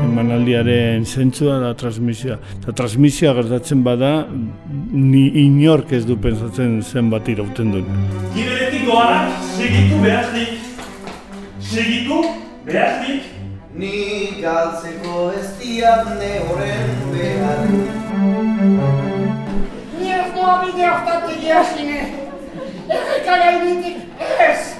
Emanaldiaren zentzua da transmisioa. Eta transmisioa gertatzen bada, ni inork ez du pensatzen zenbat irauten duen. Giberetik doanak, segitu behaznik. Segitu behaznik. Ni galtzeko ez diatne horren behar Ni ez doa bide hortatik jasine. Errekala ibitik ez.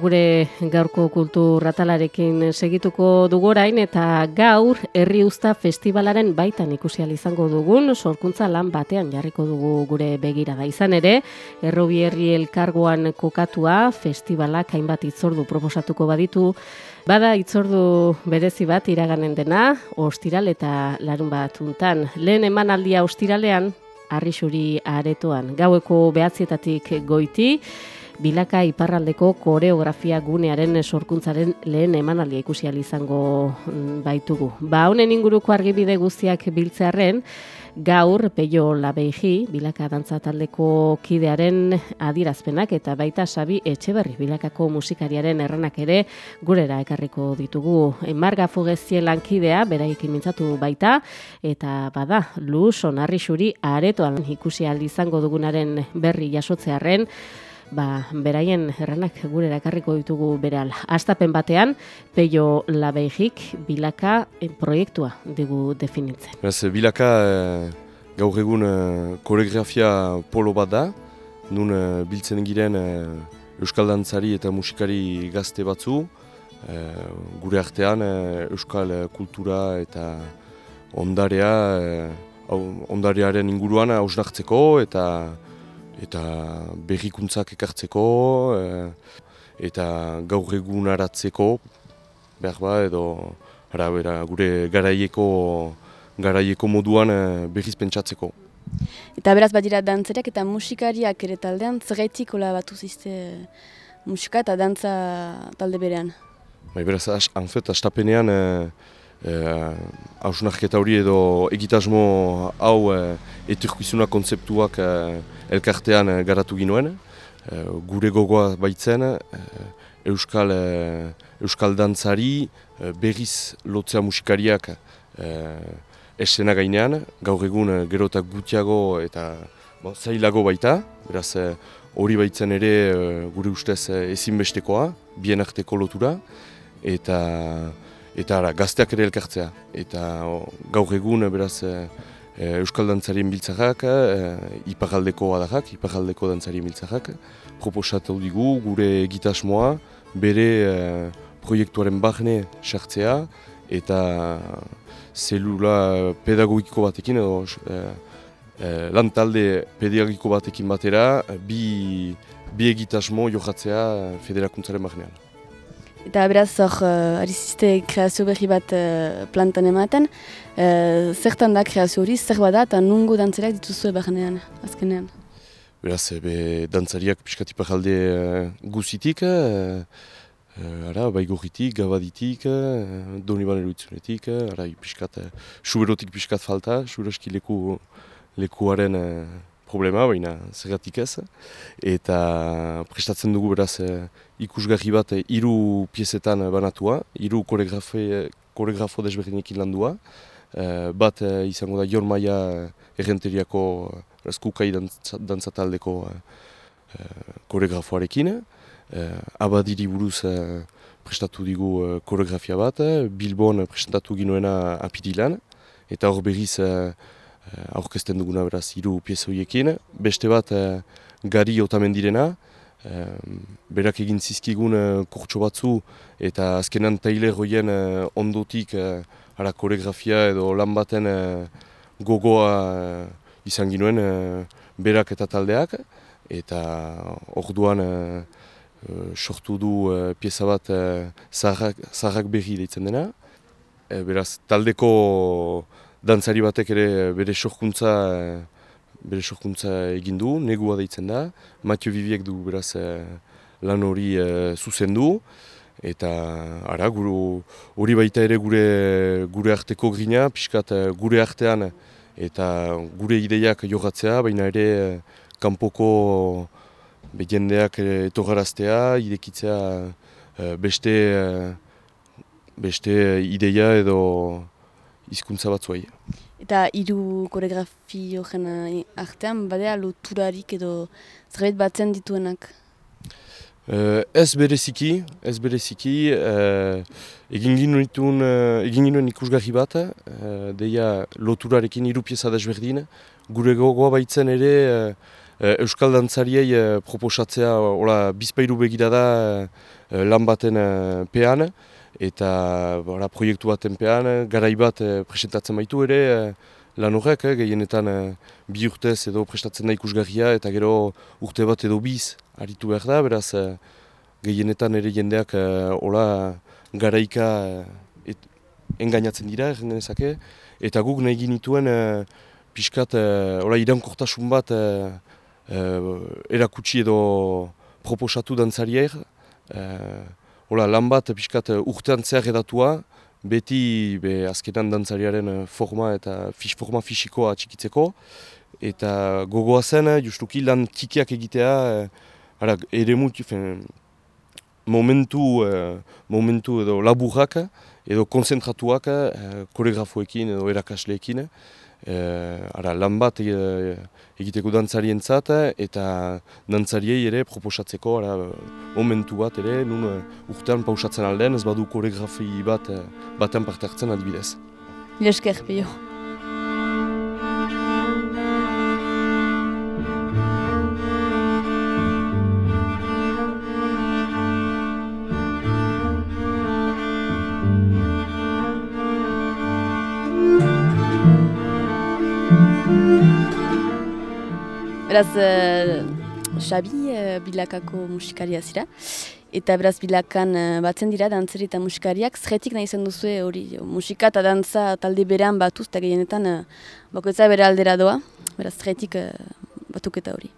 Gure gaurko kultur ratalarekin segituko dugu orain eta gaur herri usta festivalaren baitan ikusi izango dugun sorkuntza lan batean jarriko dugu gure begirada. Izan ere Errobi herri elkargoan kokatua festivalak hainbat itzordu proposatuko baditu. Bada itzordu berezi bat iraganen dena, ostiral eta larun bat untan. Lehen emanaldia ostiralean, arrixuri aretoan, gaueko behatzietatik goiti, Bilaka iparraldeko koreografia gunearen sorkuntzaren lehen emanaldia ikusi izango mm, baitugu. Ba, honen inguruko argibide guztiak biltzearren, gaur Peio Labeiji, Bilaka dantza taldeko kidearen adirazpenak eta baita Sabi Etxeberri Bilakako musikariaren erranak ere gurera ekarriko ditugu. Marga Fugezie lankidea beraikin mintzatu baita eta bada Luz Onarri Xuri aretoan ikusi izango dugunaren berri jasotzearren ba, beraien erranak gure erakarriko ditugu beral. Astapen batean, Peio Labeigik bilaka eh, proiektua digu definitzen. Beraz, bilaka eh, gaur egun eh, koreografia polo bat da, nun eh, biltzen giren eh, euskal dantzari eta musikari gazte batzu, eh, gure artean eh, euskal eh, kultura eta ondarea, eh, ondarearen inguruan hausnartzeko eta eta berrikuntzak ekartzeko eh, eta gaur egunaratzeko behar ba edo ara, bera, gure garaieko garaieko moduan eh, berriz pentsatzeko. Eta beraz badira dantzariak eta musikariak ere taldean, zergaitik hola batu zizte musika eta dantza talde berean. Bai, beraz, as, anfet, astapenean eh, eh, hausnarketa hori edo egitasmo hau eh, eturkizuna kontzeptuak eh, elkartean eh, garatu ginuen. Eh, gure gogoa baitzen, eh, euskal, eh, euskal dantzari eh, berriz lotzea musikariak eh, esena gainean, gaur egun eh, gero eta gutiago eta bo, zailago baita, beraz eh, hori baitzen ere eh, gure ustez eh, ezinbestekoa, bien arteko lotura, eta eta ara, gazteak ere elkartzea. Eta o, gaur egun beraz eh, Euskal Dantzarien biltzakak, eh, iparaldeko adakak, iparaldeko dantzarien biltzakak, proposatu digu gure egitasmoa bere eh, proiektuaren barne sartzea eta zelula pedagogiko batekin edo eh, eh, lan talde pedagogiko batekin batera bi, bi egitasmo jokatzea eh, federakuntzaren barnean. Eta beraz hor, uh, ari zizte kreazio berri bat uh, plantan ematen, uh, zertan da kreazio hori, zer bada eta nungo dantzariak dituzue barnean, azkenean. Beraz, eh, be, dantzariak pixkat iparalde uh, guzitik, uh, ara, baigorritik, gabaditik, uh, doniban eruitzunetik, uh, ara, pixkat, uh, suberotik pixkat falta, suberoski leku, lekuaren uh, problema, baina zergatik ez. Eta prestatzen dugu beraz uh, ikusgarri bat uh, hiru piezetan banatua, hiru koreografe- koreografo desberdinekin landua. Uh, bat izango da Jon Maia errenteriako Eskukai dantza, dantza taldeko koreografoarekin. Uh, abadiri buruz prestatu digu koreografia bat, Bilbon prestatu ginoena apirilan, eta hor berriz aurkezten duguna beraz hiru pieza horiekin. Beste bat uh, gari otamendirena, uh, berak egin zizkigun kurtso batzu, eta azkenan uh, ondotik ara koreografia edo lan baten gogoa izan ginuen berak eta taldeak, eta orduan sortu du pieza bat zaharrak, zaharrak berri deitzen dena. Beraz, taldeko dantzari batek ere bere sorkuntza, bere sorkuntza egin du, negua deitzen da. Matio Viviek du beraz lan hori zuzendu. Eta ara, guru, hori baita ere gure, gure arteko grina, pixkat gure artean eta gure ideiak jogatzea, baina ere kanpoko jendeak etogaraztea, idekitzea beste, beste ideia edo hizkuntza batzuei. Eta hiru koreografi horren artean, badea loturarik edo zerbait batzen dituenak? Uh, ez bereziki, ez bereziki, uh, egin ginuen, uh, egin ginuen ikusgarri bat, uh, deia loturarekin hiru pieza desberdin, gure gogoa baitzen ere uh, Euskal Dantzariei uh, proposatzea ola, bizpairu begira da uh, lan baten uh, pean, eta bora, proiektu baten pean, garai bat uh, presentatzen baitu ere, lan horrek, eh, gehienetan eh, bi urtez edo prestatzen da ikusgarria eta gero urte bat edo biz aritu behar da, beraz eh, gehienetan ere jendeak eh, ola garaika eh, engainatzen dira, genezake, eta guk nahi ginituen eh, pixkat eh, ola irankortasun bat eh, eh, erakutsi edo proposatu dantzarier, eh, ola lan bat pixkat urtean zehar edatua, beti be, azkenan dantzariaren eh, forma eta fis, forma fisikoa txikitzeko. Eta gogoa zen, eh, justuki lan txikiak egitea, eh, ara, ere mutu, momentu, momentu edo laburrak, edo konzentratuak koreografoekin edo erakasleekin. Ara, lan bat egiteko dantzarien zat, eta dantzariei ere proposatzeko ara, momentu bat ere, nun uh, urtean pausatzen aldean, ez badu koreografi bat uh, batean parte hartzen adibidez. Lesker, pio. Beraz, uh, Xabi uh, bilakako musikaria zira. Eta beraz bilakan uh, batzen dira dantzeri eta musikariak. Zerretik nahi zen duzu hori musika eta dantza talde berean batuz eta gehienetan uh, bakoetza bere aldera doa. Beraz, zerretik uh, batuketa hori.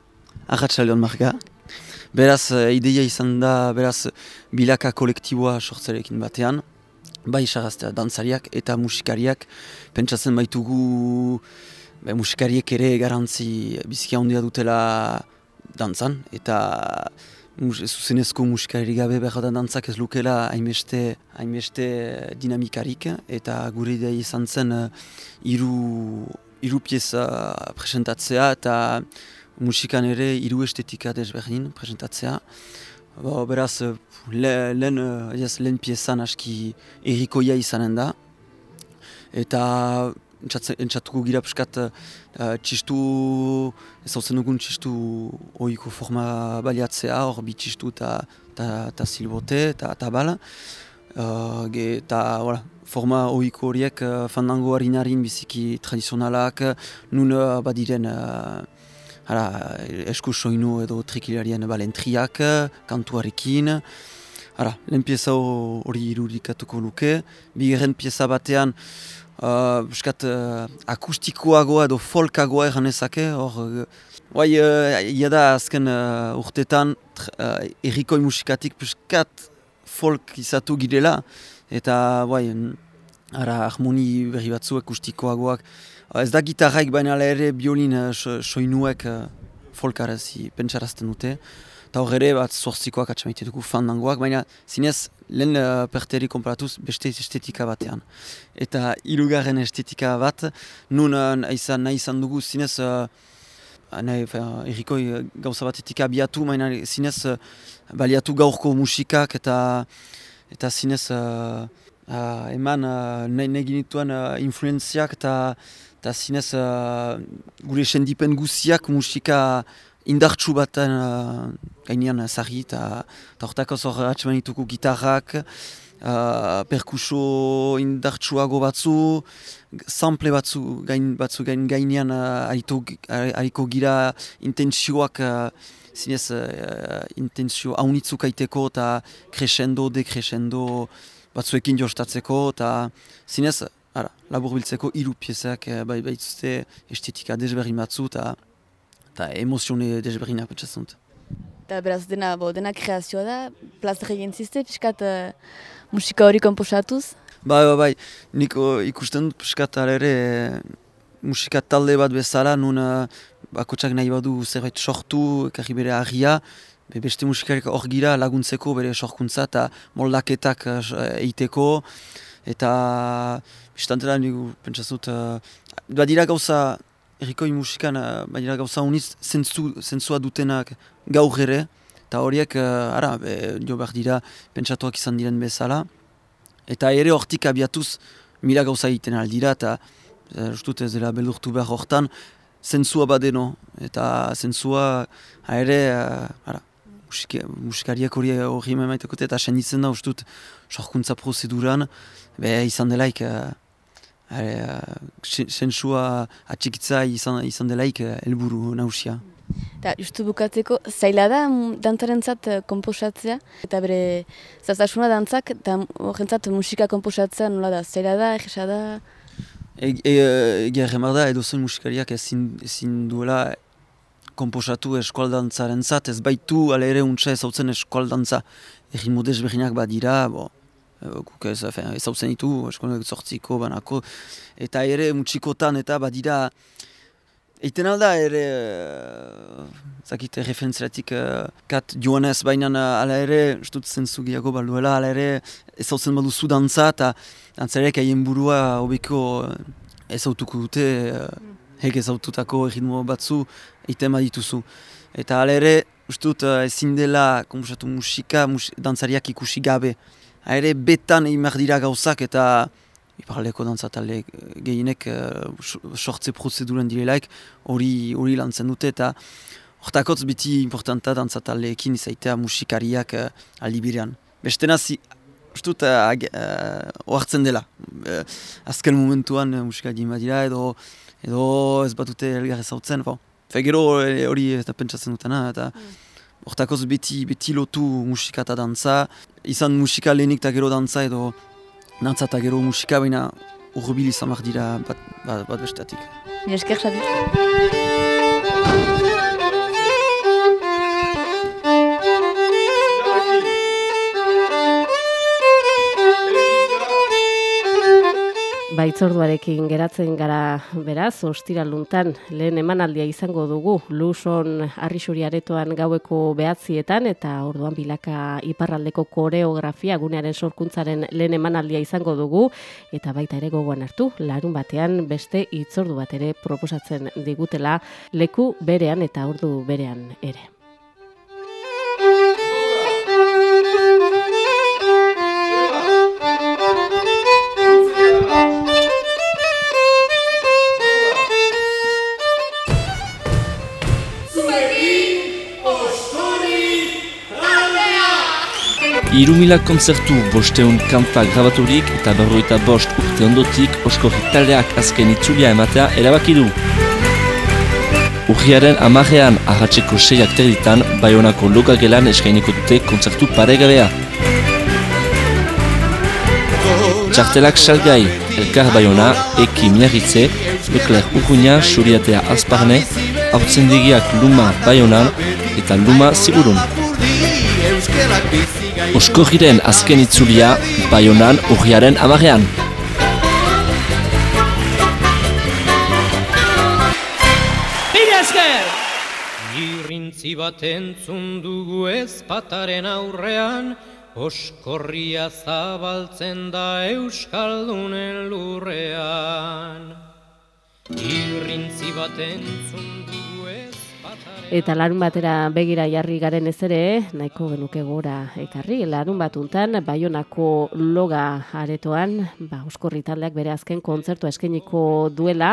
Arratxalion marga. Beraz, ideia izan da, beraz, bilaka kolektiboa sortzarekin batean. Bai, saraztea, dantzariak eta musikariak. Pentsatzen baitugu be, musikariek ere garantzi biziki handia dutela dantzan, eta mus, zuzenezko musikari gabe behar da dantzak ez lukela hainbeste, hainbeste dinamikarik, eta gure idea izan zen uh, iru, iru pieza presentatzea, eta musikan ere iru estetika desberdin presentatzea. Bo, beraz, lehen le, le, piezan aski erikoia izanen da, eta entzatuko gira piskat uh, txistu, ez hau zenugun txistu oiko forma baliatzea, hor bi txistu eta silbote eta bala. Uh, eta voilà, forma oiko horiek uh, fandango harinarin biziki tradizionalak, nun uh, badiren uh, Hala, esku soinu edo trikilarien balentriak, kantuarekin. Hala, lehen pieza hori irudikatuko luke. Bigarren pieza batean, Uh, Buskat uh, akustikoagoa edo folkagoa egan ezake, hor, uh, ia da azken uh, urtetan uh, errikoi musikatik buskat folk izatu girela, eta bai, ara harmoni berri batzu akustikoagoak, uh, ez da gitarraik baina ere biolin uh, soinuek uh, folkarazi pentsarazten dute, eta hor ere bat zorzikoak atxamaite dugu fandangoak, baina zinez lehen uh, perteri konparatuz beste estetika batean. Eta irugarren estetika bat, nun uh, nahi izan dugu zinez, uh, nahi, errikoi gauza batetik abiatu, baina zinez uh, baliatu gaurko musikak eta eta zinez uh, uh, eman uh, nahi ginituen uh, influenziak eta eta zinez uh, gure sendipen guziak musika indartsu baten uh, gainean zari eta hortako zor atxemanituko gitarrak uh, perkuso indartsuago batzu, sample batzu gain, batzu gain gainean uh, ariko gira intentsioak uh, zinez uh, intentsio haunitzuk aiteko eta crescendo, decrescendo batzuekin jostatzeko eta zinez ara, labur biltzeko hiru piezak bai baitzute estetika desberri batzu eta emozione desberrinak betxazunt. Eta beraz dena, bo, dena kreazioa da, plazera egin ziste, piskat uh, musika hori komposatuz? Bai, bai, bai, nik ikusten dut piskat ere musika talde bat bezala, nun uh, bakotsak nahi badu zerbait sortu, ekarri bere agia, be beste musikarik hor gira laguntzeko bere sorkuntza eta moldaketak uh, eiteko, eta bistantela nik pentsazut, uh, badira gauza errikoi musikan, uh, badira gauza uniz zentzua dutenak gaur ere, eta horiek, uh, ara, be, jo behar dira, pentsatuak izan diren bezala, eta ere hortik abiatuz mila gauza egiten aldira, eta uh, ustut ez dela beldurtu behar hortan, zentzua badeno, eta zentzua, ere, uh, ara, musikariak hori hori emaiteko eta senditzen da, ustut, sorkuntza prozeduran, be, izan delaik, uh, sentsua atxikitza izan, izan delaik helburu nausia. Eta justu bukatzeko, zaila da dantzaren zat eh, komposatzea, eta bere zaztasuna dantzak, eta horrentzat musika komposatzea nola da, zaila da, egisa da? Egia e, e, da, edo zen musikariak ezin, ezin duela komposatu eskualdantzaren zat, ez baitu ala ere untsa ez eskualdantza egin modez behinak badira, bo, guk ez, ez hau zen ditu, eskolak zortziko, banako, eta ere mutxikotan eta badira, Eiten alda ere, uh, zakite referentziatik uh, kat joanez baina ala ere, estut zentzu gehiago balduela, ala ere ez hau zen badu zu dantza eta dantzarek haien burua hobeko ez autuko dute, hek ez aututako egin batzu eiten badituzu. Eta ala ere, ustut ezin dela komposatu musika, mus, dantzariak ikusi gabe ere betan behar dira gauzak eta iparaleko dantzatale gehienek uh, sortze prozeduren direlaik hori lantzen dute eta hortakotz biti importanta dantzataleekin izaitea musikariak uh, aldibirean. Beste nazi, ustut, uh, uh, dela. Uh, azken momentuan uh, musika dira edo, edo ez batute elgar ezautzen. Fegero hori eta pentsatzen dutena eta mm. Hortakoz beti, beti lotu musika eta dantza, izan musika lehenik eta gero dantza edo dantza eta gero musika, baina urbil izan dira bat, bat, bat bestatik. Esker, Baitzorduarekin geratzen gara beraz, ostiraluntan lehen emanaldia izango dugu Luson Arrisuri aretoan gaueko behatzietan eta orduan bilaka iparraldeko koreografia gunearen sorkuntzaren lehen emanaldia izango dugu eta baita ere gogoan hartu, larun batean beste itzordu bat ere proposatzen digutela leku berean eta ordu berean ere. Irumila konzertu bosteun kanta grabaturik eta berroita bost urte ondotik oskorri taldeak azken itzulia ematea erabaki du. Urriaren amarrean ahatzeko seiak terditan Bayonako lokagelan eskainiko dute konzertu paregabea. Txartelak salgai, Elkar Bayona, Eki Miarritze, Leclerc Urruña, Suriatea Azparne, Hautzendigiak Luma Bayonan eta Luma Sigurun. Oskogiren azken itzulia, Bayonan urriaren amarean. Irrintzi bat entzun dugu ezpataren aurrean, Oskorria zabaltzen da Euskaldunen lurrean. Irrintzi bat entzun dugu Eta larun batera begira jarri garen ez ere, nahiko genuke gora ekarri. Larun batuntan, Baionako loga aretoan, ba, Euskorri taldeak bere azken kontzertu eskeniko duela,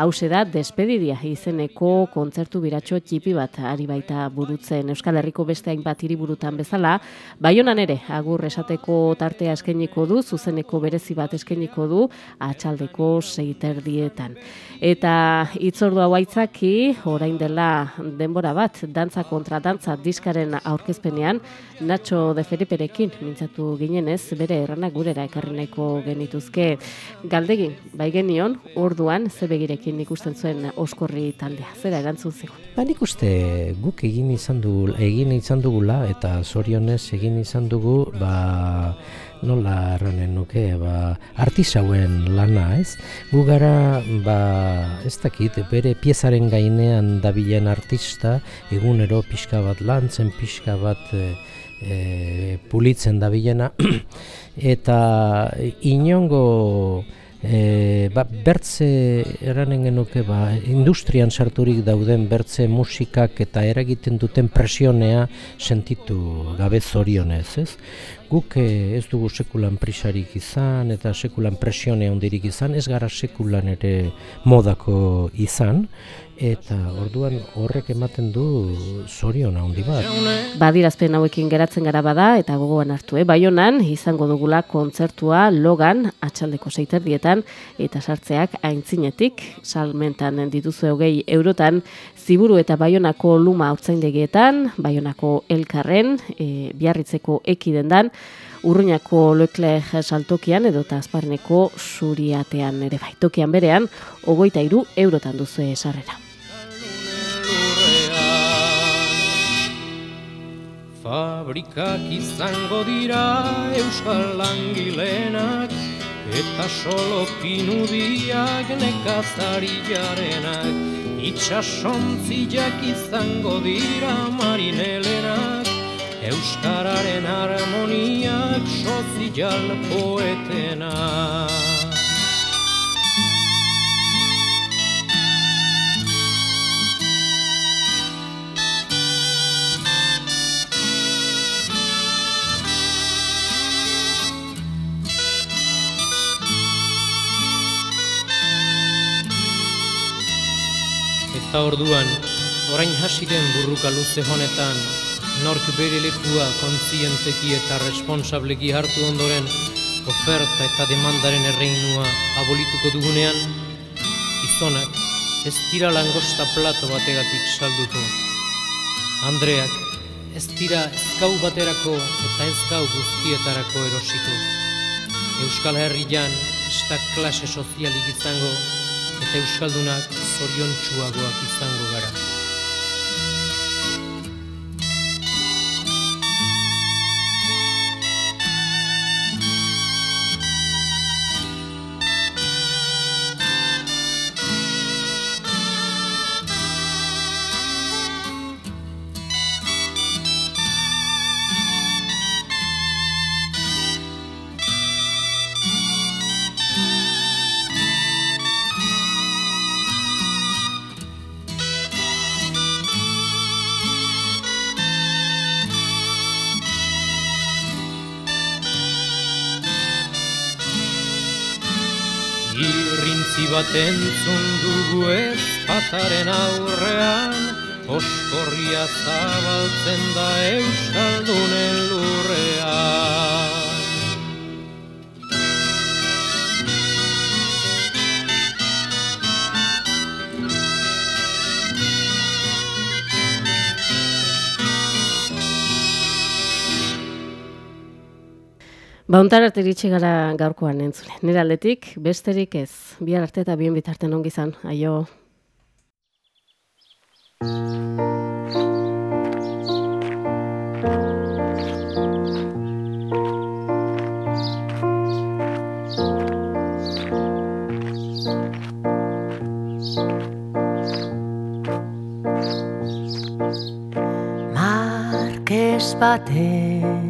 hause da, despedidia izeneko kontzertu biratxo txipi bat ari baita burutzen Euskal Herriko beste hainbat hiriburutan bezala, Baionan ere, agur esateko tartea eskeniko du, zuzeneko berezi bat eskeniko du, atxaldeko seiterdietan. Eta itzordu hau aitzaki, orain dela denbora bat, dantza kontra dantza diskaren aurkezpenean, Nacho de Feliperekin mintzatu ginenez, bere erranak gurera ekarri nahiko genituzke galdegin, bai genion, orduan, ze begirekin ikusten zuen oskorri taldea, zera erantzun zigun. Ba nik uste guk egin izan du, egin izan dugula, eta zorionez egin izan dugu, ba, nola erranen nuke, ba, artisauen lana, ez? Gu gara, ba, ez dakit, bere piezaren gainean dabilen artista, egunero pixka bat lantzen, pixka bat e, e, pulitzen dabilena, eta inongo e, ba, bertze eranen genuke ba, industrian sarturik dauden bertze musikak eta eragiten duten presionea sentitu gabe zorionez, ez? Guk eh, ez dugu sekulan prisarik izan eta sekulan presione handirik izan, ez gara sekulan ere modako izan, eta orduan horrek ematen du zorion handi bat. Badirazpen hauekin geratzen gara bada eta gogoan hartu, eh? Baionan izango dugula kontzertua logan atxaldeko seiterdietan eta sartzeak aintzinetik salmentan dituzu hogei eurotan ziburu eta baionako luma hautzaindegietan, baionako elkarren, e, biarritzeko ekidendan, Urruñako loekle saltokian edo azparneko suriatean ere bai. Tokian berean, ogoita iru eurotan duzu esarrera. Fabrikak izango dira euskal langilenak Eta solo pinudiak nekazari jarenak Itxasontziak izango dira marinelenak. Euskararen harmoniak sozial poetena Eta orduan, orain hasi den burruka luze honetan, nork bere lekua kontzienteki eta responsableki hartu ondoren oferta eta demandaren erreinua abolituko dugunean, gizonak ez dira langosta plato bategatik salduko. Andreak ez dira ezkau baterako eta ezkau guztietarako erosiko. Euskal Herrian ez da klase sozialik izango eta Euskaldunak zorion izango gara. Bat entzun dugu ez pataren aurrean, oskorria zabaltzen da euskaldunen lurrean. Bauntar arte iritsi gara gaurkoan entzule. Nire aldetik, besterik ez. Bihar arte eta bien bitarten ongi zan. Aio. Marques baten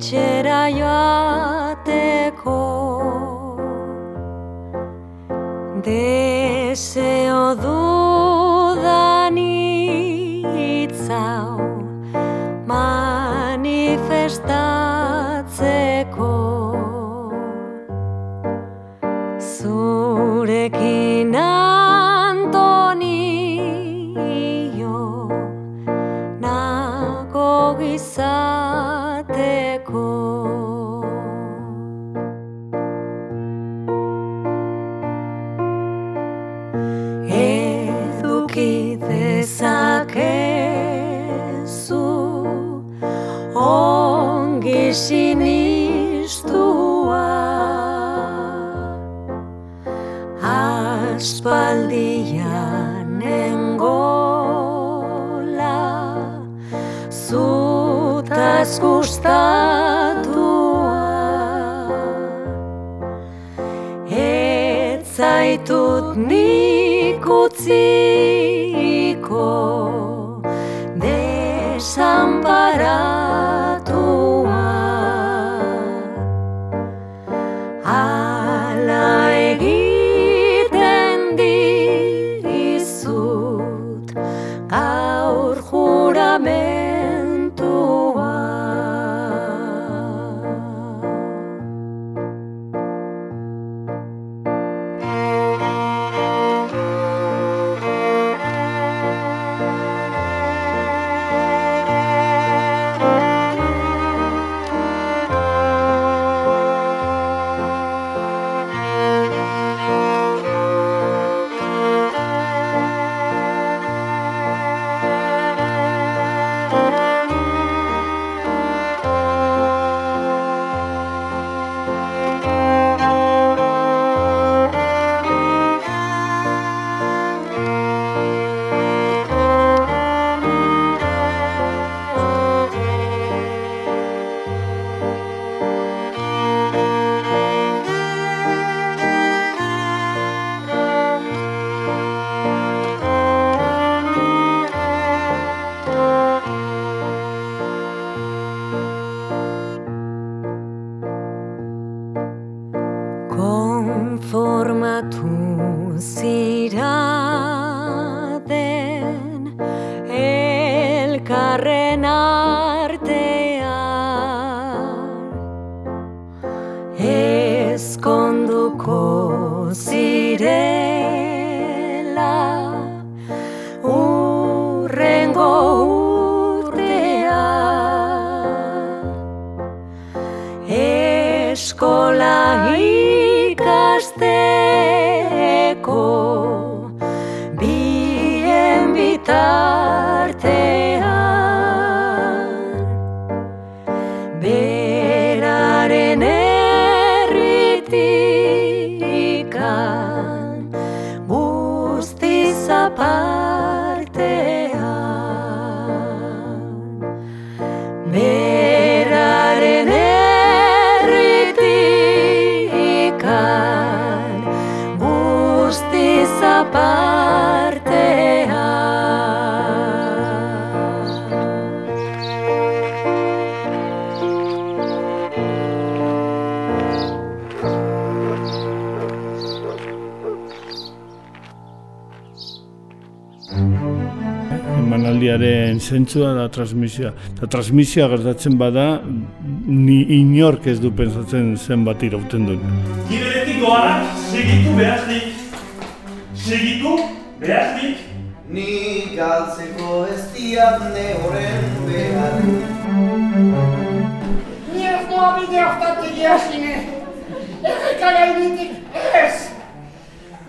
etxera joateko. aspaldian engola zutaz gustatua. Etzaitut nik utziko desamparatua zentzua da transmisioa. Eta transmisioa gertatzen bada, ni inork ez du pensatzen zenbat irauten duen. Gibeletik doanak segitu behaznik. Segitu behaznik. Ni galtzeko ez diatne horren behar Ni ez noa bide hortatik jasine. Erreka gainetik ez.